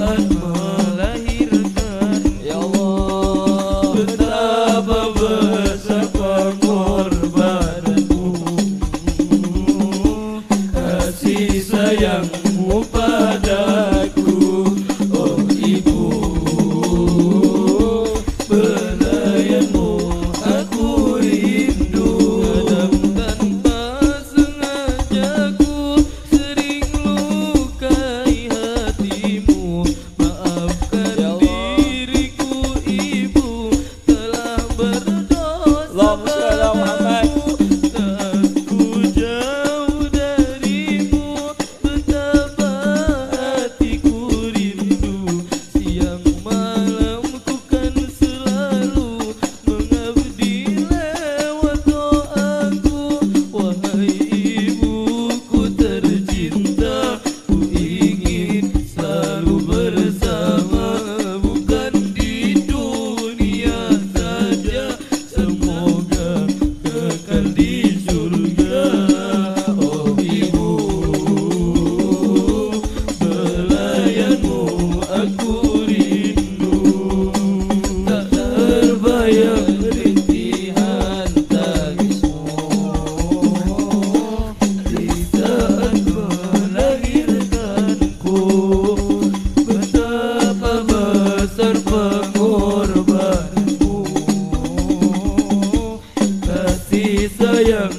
Oh. Sayang